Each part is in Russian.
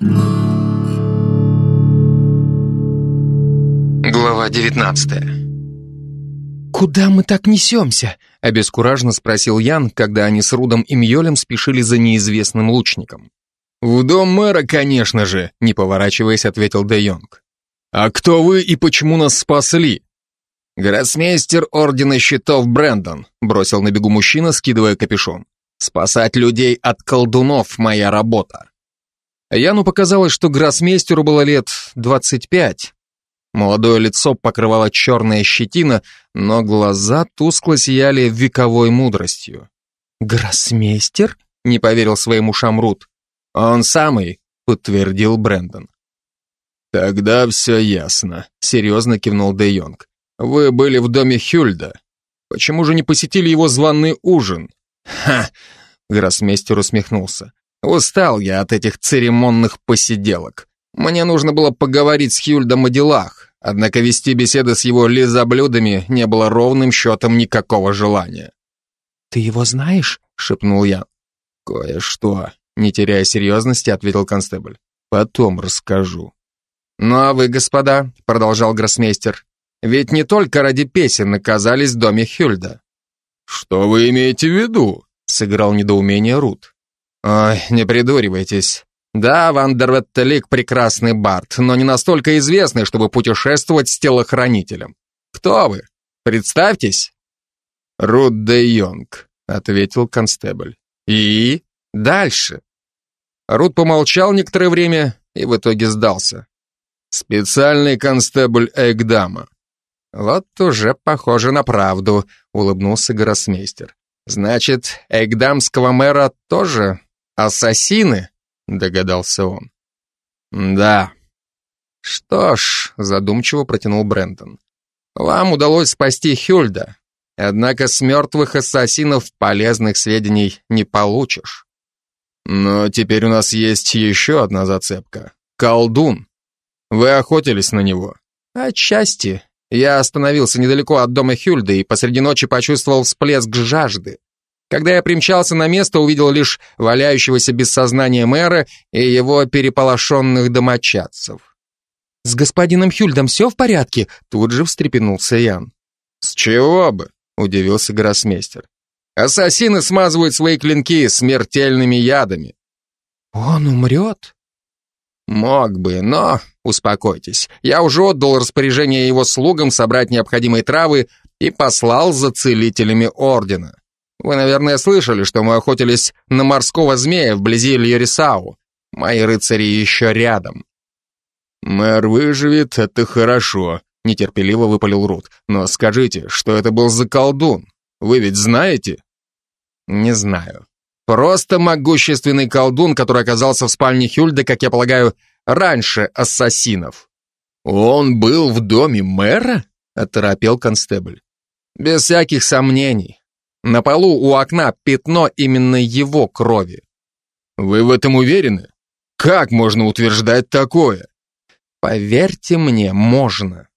Глава 19 «Куда мы так несемся?» — обескураженно спросил Ян, когда они с Рудом и Мьолем спешили за неизвестным лучником. «В дом мэра, конечно же», — не поворачиваясь, ответил Де Йонг. «А кто вы и почему нас спасли?» «Гроссмейстер Ордена Щитов Брэндон», — бросил на бегу мужчина, скидывая капюшон. «Спасать людей от колдунов — моя работа». Яну показалось, что гроссмейстеру было лет двадцать пять. Молодое лицо покрывало черная щетина, но глаза тускло сияли вековой мудростью. «Гроссмейстер?» — не поверил своим ушам Рут. «Он самый», — подтвердил Брэндон. «Тогда все ясно», — серьезно кивнул Де Йонг. «Вы были в доме Хюльда. Почему же не посетили его званый ужин?» «Ха!» — гроссмейстер усмехнулся. «Устал я от этих церемонных посиделок. Мне нужно было поговорить с Хюльдом о делах, однако вести беседы с его лизоблюдами не было ровным счетом никакого желания». «Ты его знаешь?» — шепнул я. «Кое-что», — не теряя серьезности, ответил констебль. «Потом расскажу». «Ну а вы, господа», — продолжал гроссмейстер, «ведь не только ради песен оказались в доме Хюльда». «Что вы имеете в виду?» — сыграл недоумение Рут. «Ой, не придуривайтесь. Да, Вандерветтелик прекрасный бард, но не настолько известный, чтобы путешествовать с телохранителем. Кто вы? Представьтесь». «Рут де Йонг», — ответил констебль. «И? Дальше?» Рут помолчал некоторое время и в итоге сдался. Специальный констебль Эгдама. Вот уже похоже на правду, улыбнулся гроссмейстер. Значит, Эгдамского мэра тоже ассасины? Догадался он. Да. Что ж, задумчиво протянул Брентон. Вам удалось спасти Хюльда, однако с мертвых ассасинов полезных сведений не получишь. Но теперь у нас есть еще одна зацепка. Колдун. Вы охотились на него? Отчасти. Я остановился недалеко от дома Хюльда и посреди ночи почувствовал всплеск жажды. Когда я примчался на место, увидел лишь валяющегося без сознания мэра и его переполошенных домочадцев. «С господином Хюльдом все в порядке?» Тут же встрепенулся Ян. «С чего бы?» — удивился гроссмейстер. «Ассасины смазывают свои клинки смертельными ядами». «Он умрет?» «Мог бы, но успокойтесь. Я уже отдал распоряжение его слугам собрать необходимые травы и послал за целителями ордена. Вы, наверное, слышали, что мы охотились на морского змея вблизи Льерисау. Мои рыцари еще рядом». «Мэр выживет, это хорошо», — нетерпеливо выпалил Рут. «Но скажите, что это был за колдун? Вы ведь знаете?» «Не знаю. Просто могущественный колдун, который оказался в спальне Хюльда, как я полагаю, раньше ассасинов. Он был в доме мэра? Оторопел констебль. Без всяких сомнений. На полу у окна пятно именно его крови. Вы в этом уверены? Как можно утверждать такое? Поверьте мне, можно.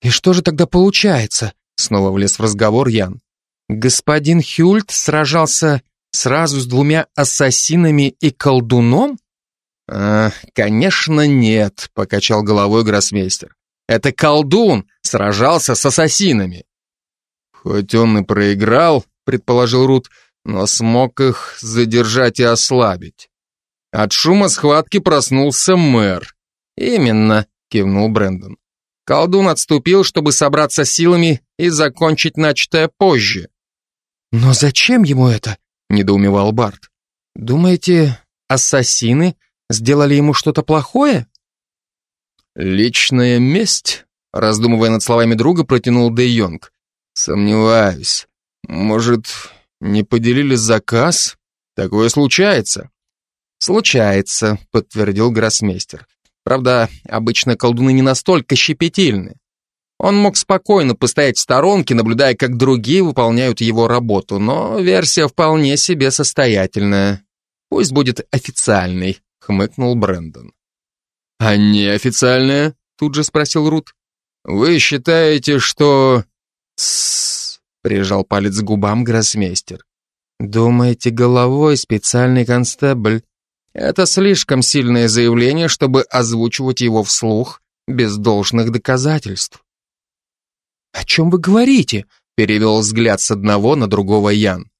И что же тогда получается? Снова влез в разговор Ян. Господин Хюльт сражался Сразу с двумя ассасинами и колдуном? А, конечно, нет, покачал головой гроссмейстер. Это колдун сражался с ассасинами. Хоть он и проиграл, предположил Рут, но смог их задержать и ослабить. От шума схватки проснулся мэр. Именно, кивнул Брэндон. Колдун отступил, чтобы собраться силами и закончить начатое позже. Но зачем ему это? недоумевал Барт. Думаете, ассасины сделали ему что-то плохое? Личная месть, раздумывая над словами друга, протянул Де Йонг. Сомневаюсь. Может, не поделили заказ? Такое случается. Случается, подтвердил гроссмейстер. Правда, обычно колдуны не настолько щепетильны. Он мог спокойно постоять в сторонке, наблюдая, как другие выполняют его работу, но версия вполне себе состоятельная. Пусть будет официальной, хмыкнул Брэндон. А неофициальная? Тут же спросил Рут. Вы считаете, что... Тссс, прижал палец к губам гроссмейстер. Думаете головой, специальный констебль? Это слишком сильное заявление, чтобы озвучивать его вслух без должных доказательств. «О чем вы говорите?» — перевел взгляд с одного на другого Ян.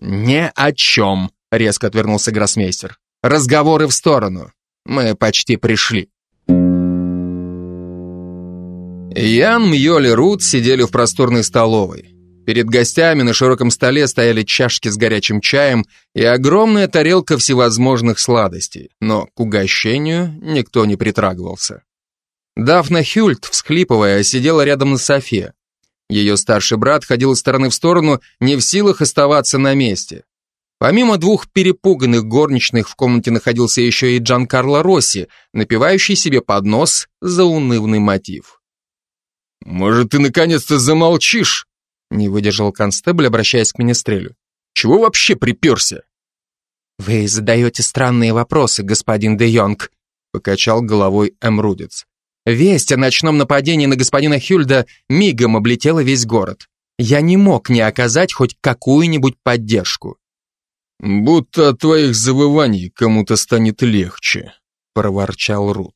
«Не о чем», — резко отвернулся гроссмейстер. «Разговоры в сторону. Мы почти пришли». Ян, Мьёль и Рут сидели в просторной столовой. Перед гостями на широком столе стояли чашки с горячим чаем и огромная тарелка всевозможных сладостей, но к угощению никто не притрагивался. Дафна Хюльт, всхлипывая, сидела рядом на софе. Ее старший брат ходил из стороны в сторону, не в силах оставаться на месте. Помимо двух перепуганных горничных в комнате находился еще и Джан Карло Росси, напевающий себе под нос заунывный мотив. «Может, ты наконец-то замолчишь?» Не выдержал констебль, обращаясь к министрелю. «Чего вообще приперся?» «Вы задаете странные вопросы, господин де Йонг», покачал головой Эмрудец. «Весть о ночном нападении на господина Хюльда мигом облетела весь город. Я не мог не оказать хоть какую-нибудь поддержку». «Будто от твоих завываний кому-то станет легче», проворчал Рут.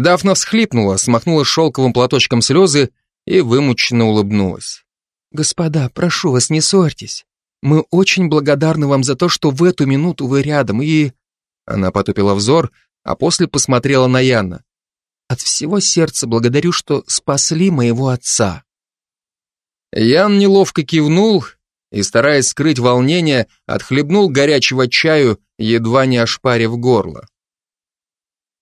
Дафна всхлипнула, смахнула шелковым платочком слезы и вымученно улыбнулась. «Господа, прошу вас, не ссорьтесь. Мы очень благодарны вам за то, что в эту минуту вы рядом, и...» Она потупила взор, а после посмотрела на Яна. «От всего сердца благодарю, что спасли моего отца». Ян неловко кивнул и, стараясь скрыть волнение, отхлебнул горячего чаю, едва не ошпарив горло.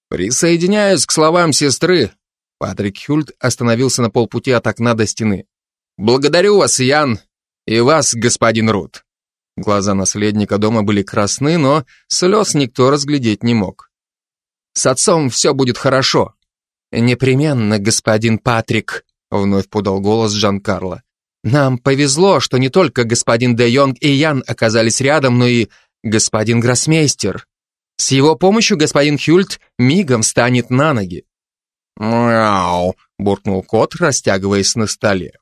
«Присоединяюсь к словам сестры», Патрик Хюльт остановился на полпути от окна до стены. «Благодарю вас, Ян, и вас, господин Рут». Глаза наследника дома были красны, но слез никто разглядеть не мог. «С отцом все будет хорошо». «Непременно, господин Патрик», — вновь подал голос Жан Карло. «Нам повезло, что не только господин Де Йонг и Ян оказались рядом, но и господин Гроссмейстер. С его помощью господин Хюльт мигом станет на ноги». «Мяу», — буркнул кот, растягиваясь на столе.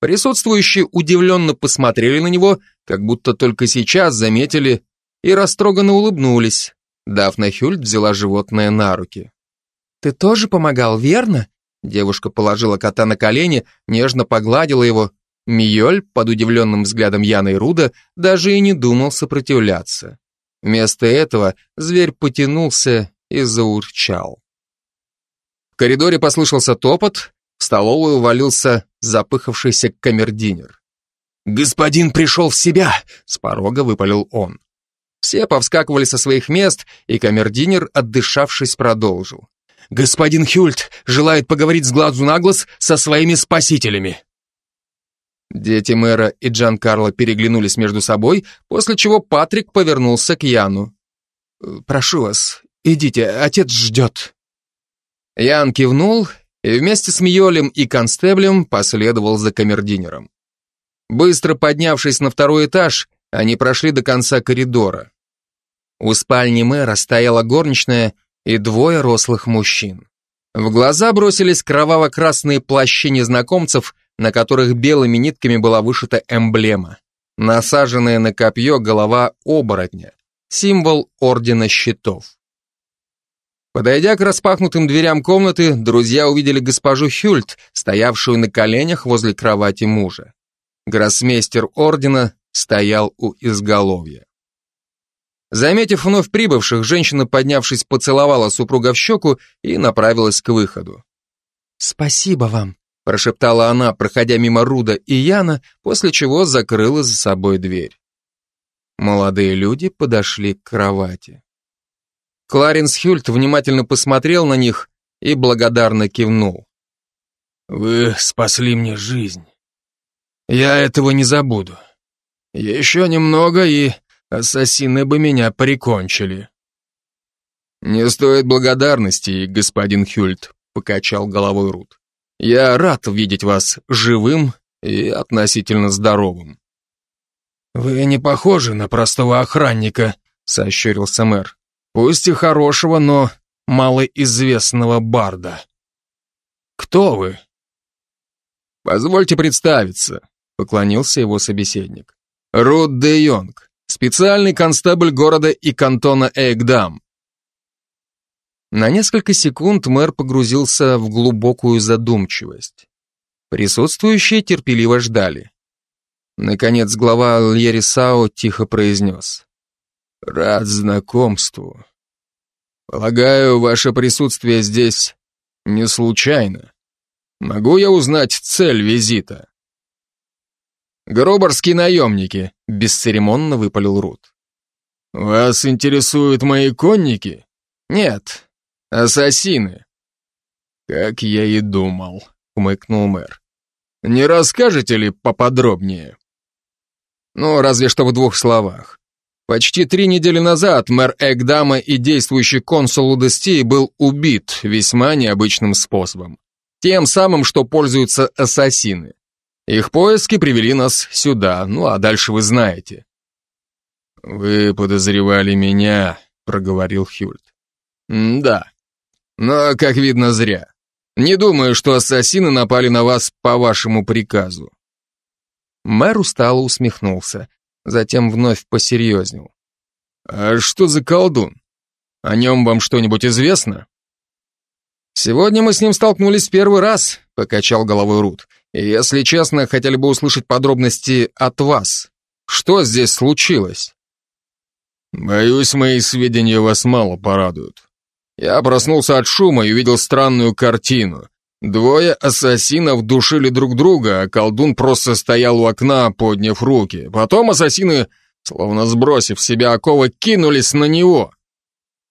Присутствующие удивленно посмотрели на него, как будто только сейчас заметили, и растроганно улыбнулись. Дафна Хюльт взяла животное на руки. «Ты тоже помогал, верно?» Девушка положила кота на колени, нежно погладила его. Миоль, под удивленным взглядом Яны и Руда, даже и не думал сопротивляться. Вместо этого зверь потянулся и заурчал. В коридоре послышался топот, в столовую увалился запыхавшийся камердинер. «Господин пришел в себя!» — с порога выпалил он. Все повскакивали со своих мест, и камердинер, отдышавшись, продолжил. «Господин Хюльт желает поговорить с глазу на глаз со своими спасителями!» Дети мэра и Джан Карло переглянулись между собой, после чего Патрик повернулся к Яну. «Прошу вас, идите, отец ждет». Ян кивнул и вместе с Мьолем и Констеблем последовал за камердинером. Быстро поднявшись на второй этаж, они прошли до конца коридора. У спальни мэра стояла горничная и двое рослых мужчин. В глаза бросились кроваво-красные плащи незнакомцев, на которых белыми нитками была вышита эмблема. Насаженная на копье голова оборотня, символ Ордена Щитов. Подойдя к распахнутым дверям комнаты, друзья увидели госпожу Хюльт, стоявшую на коленях возле кровати мужа. Гроссмейстер ордена стоял у изголовья. Заметив вновь прибывших, женщина, поднявшись, поцеловала супруга в щеку и направилась к выходу. «Спасибо вам», – прошептала она, проходя мимо Руда и Яна, после чего закрыла за собой дверь. Молодые люди подошли к кровати. Кларенс Хюльт внимательно посмотрел на них и благодарно кивнул. «Вы спасли мне жизнь. Я этого не забуду. Еще немного, и ассасины бы меня прикончили». «Не стоит благодарности, господин Хюльт», — покачал головой Рут. «Я рад видеть вас живым и относительно здоровым». «Вы не похожи на простого охранника», — сощурился мэр. Пусть и хорошего, но малоизвестного барда. Кто вы? Позвольте представиться, поклонился его собеседник. Рут де Йонг, Специальный констебль города и кантона Эйгдам. На несколько секунд мэр погрузился в глубокую задумчивость. Присутствующие терпеливо ждали. Наконец глава Льерисао тихо произнес. «Рад знакомству. Полагаю, ваше присутствие здесь не случайно. Могу я узнать цель визита?» «Гроборские наемники», — бесцеремонно выпалил Рут. «Вас интересуют мои конники?» «Нет, ассасины». «Как я и думал», — умыкнул мэр. «Не расскажете ли поподробнее?» «Ну, разве что в двух словах. Почти три недели назад мэр Эгдама и действующий консул Удестии был убит весьма необычным способом. Тем самым, что пользуются ассасины. Их поиски привели нас сюда, ну а дальше вы знаете. «Вы подозревали меня», — проговорил Хюльт. «Да. Но, как видно, зря. Не думаю, что ассасины напали на вас по вашему приказу». Мэр устало усмехнулся, затем вновь посерьезнел. «А что за колдун? О нем вам что-нибудь известно?» «Сегодня мы с ним столкнулись первый раз», — покачал головой Рут. «И, если честно, хотели бы услышать подробности от вас. Что здесь случилось?» «Боюсь, мои сведения вас мало порадуют. Я проснулся от шума и увидел странную картину. Двое ассасинов душили друг друга, а колдун просто стоял у окна, подняв руки. Потом ассасины, словно сбросив себя оковы, кинулись на него.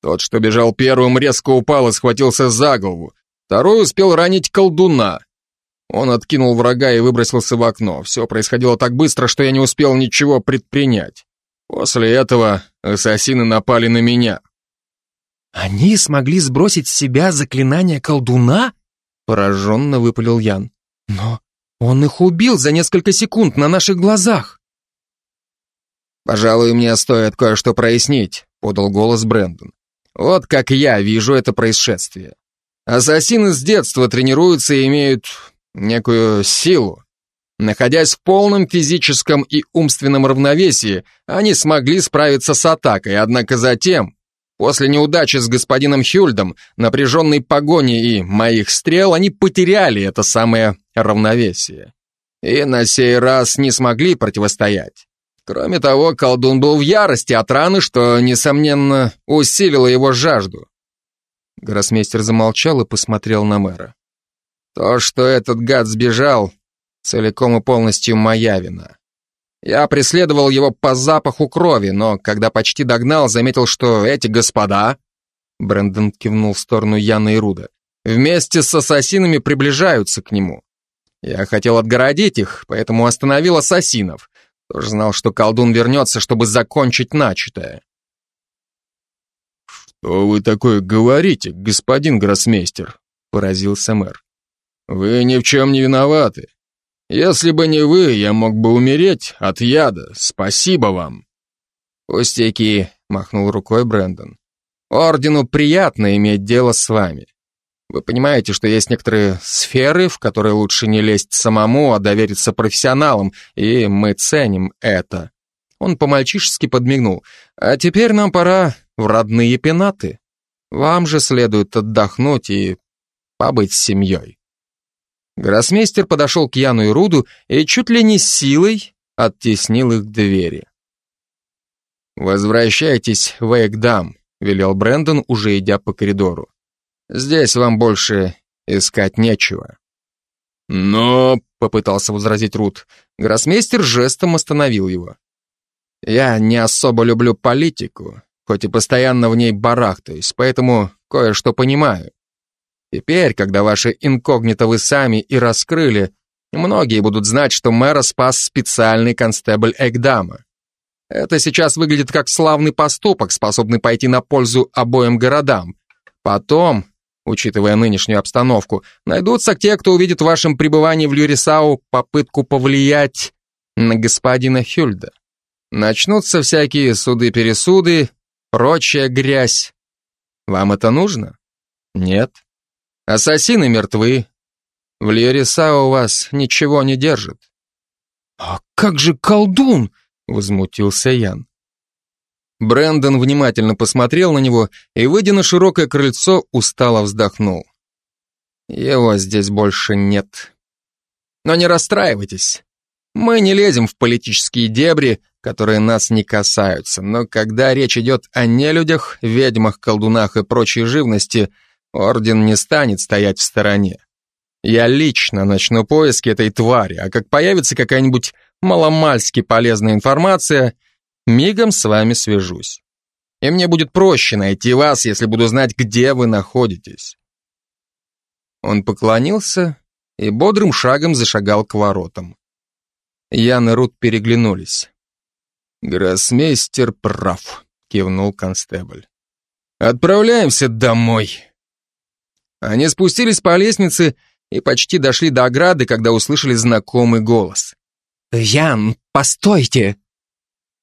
Тот, что бежал первым, резко упал и схватился за голову. Второй успел ранить колдуна. Он откинул врага и выбросился в окно. Все происходило так быстро, что я не успел ничего предпринять. После этого ассасины напали на меня. «Они смогли сбросить с себя заклинание колдуна?» Пораженно выпалил Ян. «Но он их убил за несколько секунд на наших глазах!» «Пожалуй, мне стоит кое-что прояснить», — подал голос Брэндон. Вот как я вижу это происшествие. Ассасины с детства тренируются и имеют некую силу. Находясь в полном физическом и умственном равновесии, они смогли справиться с атакой, однако затем, после неудачи с господином Хюльдом, напряженной погони и моих стрел, они потеряли это самое равновесие. И на сей раз не смогли противостоять. Кроме того, колдун был в ярости от раны, что, несомненно, усилило его жажду. Гроссмейстер замолчал и посмотрел на мэра. То, что этот гад сбежал, целиком и полностью моя вина. Я преследовал его по запаху крови, но когда почти догнал, заметил, что эти господа, Брэндон кивнул в сторону Яна и Руда, вместе с ассасинами приближаются к нему. Я хотел отгородить их, поэтому остановил ассасинов. Тоже знал, что колдун вернется, чтобы закончить начатое. «Что вы такое говорите, господин гроссмейстер?» — поразился мэр. «Вы ни в чем не виноваты. Если бы не вы, я мог бы умереть от яда. Спасибо вам». «Пустяки», — махнул рукой Брэндон. «Ордену приятно иметь дело с вами. Вы понимаете, что есть некоторые сферы, в которые лучше не лезть самому, а довериться профессионалам, и мы ценим это. Он по-мальчишески подмигнул. А теперь нам пора в родные пенаты. Вам же следует отдохнуть и побыть с семьей. Гроссмейстер подошел к Яну и Руду и чуть ли не силой оттеснил их к двери. «Возвращайтесь в Эйкдам», — велел Брэндон, уже идя по коридору. Здесь вам больше искать нечего. Но, попытался возразить Рут, гроссмейстер жестом остановил его. Я не особо люблю политику, хоть и постоянно в ней барахтаюсь, поэтому кое-что понимаю. Теперь, когда ваше инкогнито вы сами и раскрыли, многие будут знать, что мэра спас специальный констебль Эгдама. Это сейчас выглядит как славный поступок, способный пойти на пользу обоим городам. Потом учитывая нынешнюю обстановку, найдутся те, кто увидит в вашем пребывании в Люрисау попытку повлиять на господина Хюльда. Начнутся всякие суды-пересуды, прочая грязь. Вам это нужно? Нет. Ассасины мертвы. В Люрисау вас ничего не держит. «А как же колдун?» — возмутился Ян. Брэндон внимательно посмотрел на него и, выйдя на широкое крыльцо, устало вздохнул. Его здесь больше нет. Но не расстраивайтесь. Мы не лезем в политические дебри, которые нас не касаются, но когда речь идет о нелюдях, ведьмах, колдунах и прочей живности, Орден не станет стоять в стороне. Я лично начну поиски этой твари, а как появится какая-нибудь маломальски полезная информация, мигом с вами свяжусь. И мне будет проще найти вас, если буду знать, где вы находитесь. Он поклонился и бодрым шагом зашагал к воротам. Ян и Рут переглянулись. «Гроссмейстер прав», — кивнул констебль. «Отправляемся домой». Они спустились по лестнице и почти дошли до ограды, когда услышали знакомый голос. «Ян, постойте!»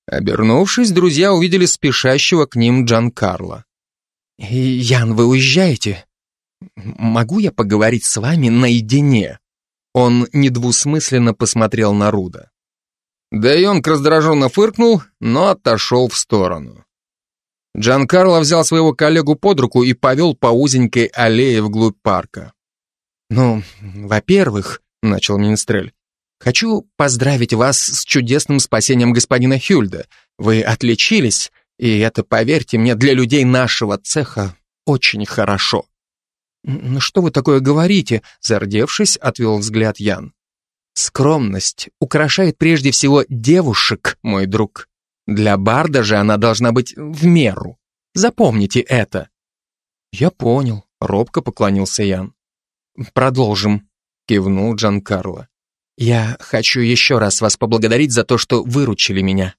Обернувшись, друзья увидели спешащего к ним Джан Карло. «Ян, вы уезжаете? Могу я поговорить с вами наедине?» Он недвусмысленно посмотрел на Руда. Да и он раздраженно фыркнул, но отошел в сторону. Джан Карло взял своего коллегу под руку и повел по узенькой аллее вглубь парка. «Ну, во-первых», — начал Минстрель, «хочу поздравить вас с чудесным спасением господина Хюльда. Вы отличились, и это, поверьте мне, для людей нашего цеха очень хорошо». «Ну что вы такое говорите?» — зардевшись, отвел взгляд Ян. «Скромность украшает прежде всего девушек, мой друг. Для барда же она должна быть в меру. Запомните это. Я понял, робко поклонился Ян. Продолжим, кивнул Джан Карло. Я хочу еще раз вас поблагодарить за то, что выручили меня.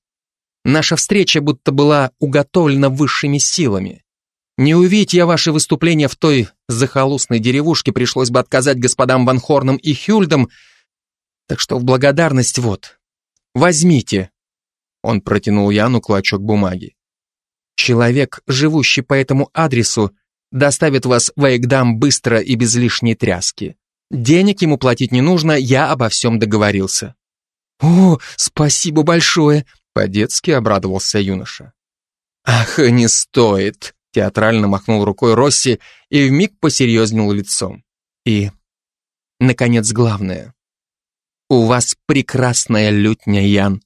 Наша встреча будто была уготовлена высшими силами. Не увидеть я ваше выступление в той захолустной деревушке, пришлось бы отказать господам Ван Хорном и Хюльдам, так что в благодарность вот, возьмите. Он протянул Яну клочок бумаги. Человек, живущий по этому адресу, доставит вас в Эйгдам быстро и без лишней тряски. Денег ему платить не нужно, я обо всем договорился. О, спасибо большое, по-детски обрадовался юноша. Ах, не стоит, театрально махнул рукой Росси и вмиг посерьезнел лицом. И, наконец, главное. У вас прекрасная лютня, Ян.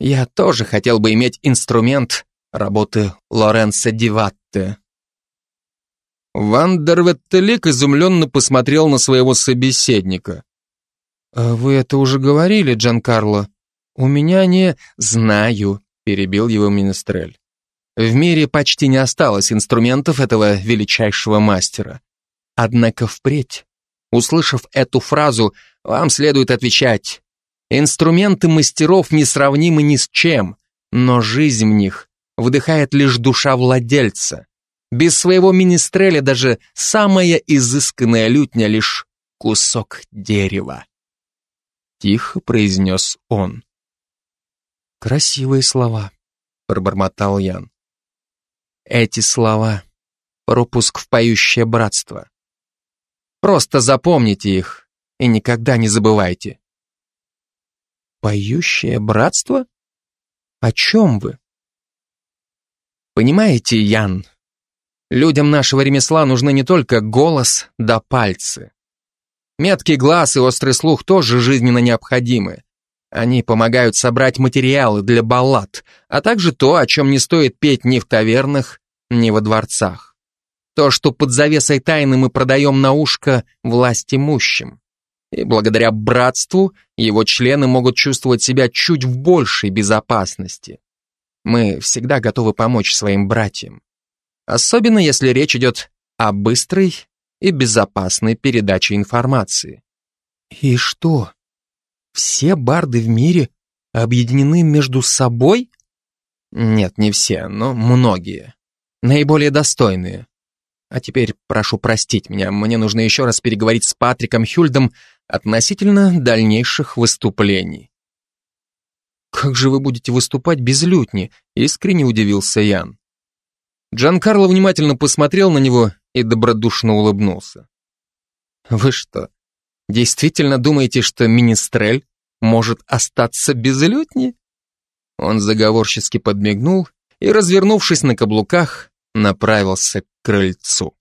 Я тоже хотел бы иметь инструмент работы Лоренцо Диватте. Вандерветтелик изумленно посмотрел на своего собеседника. «А «Вы это уже говорили, Джанкарло. У меня не...» «Знаю», — перебил его Министрель. «В мире почти не осталось инструментов этого величайшего мастера. Однако впредь, услышав эту фразу, вам следует отвечать Инструменты мастеров несравнимы ни с чем, но жизнь в них вдыхает лишь душа владельца. Без своего министреля даже самая изысканная лютня лишь кусок дерева. Тихо произнес он. Красивые слова, пробормотал Ян. Эти слова — пропуск в поющее братство. Просто запомните их и никогда не забывайте. Поющее братство? О чем вы? Понимаете, Ян, людям нашего ремесла нужны не только голос да пальцы. Меткий глаз и острый слух тоже жизненно необходимы. Они помогают собрать материалы для баллад, а также то, о чем не стоит петь ни в тавернах, ни во дворцах. То, что под завесой тайны мы продаем на ушко власть имущим. И благодаря братству его члены могут чувствовать себя чуть в большей безопасности. Мы всегда готовы помочь своим братьям. Особенно если речь идет о быстрой и безопасной передаче информации. И что? Все барды в мире объединены между собой? Нет, не все, но многие. Наиболее достойные. А теперь прошу простить меня, мне нужно еще раз переговорить с Патриком Хюльдом относительно дальнейших выступлений. «Как же вы будете выступать без лютни?» — искренне удивился Ян. Джан Карло внимательно посмотрел на него и добродушно улыбнулся. «Вы что, действительно думаете, что Министрель может остаться без лютни?» Он заговорчески подмигнул и, развернувшись на каблуках, направился к крыльцу.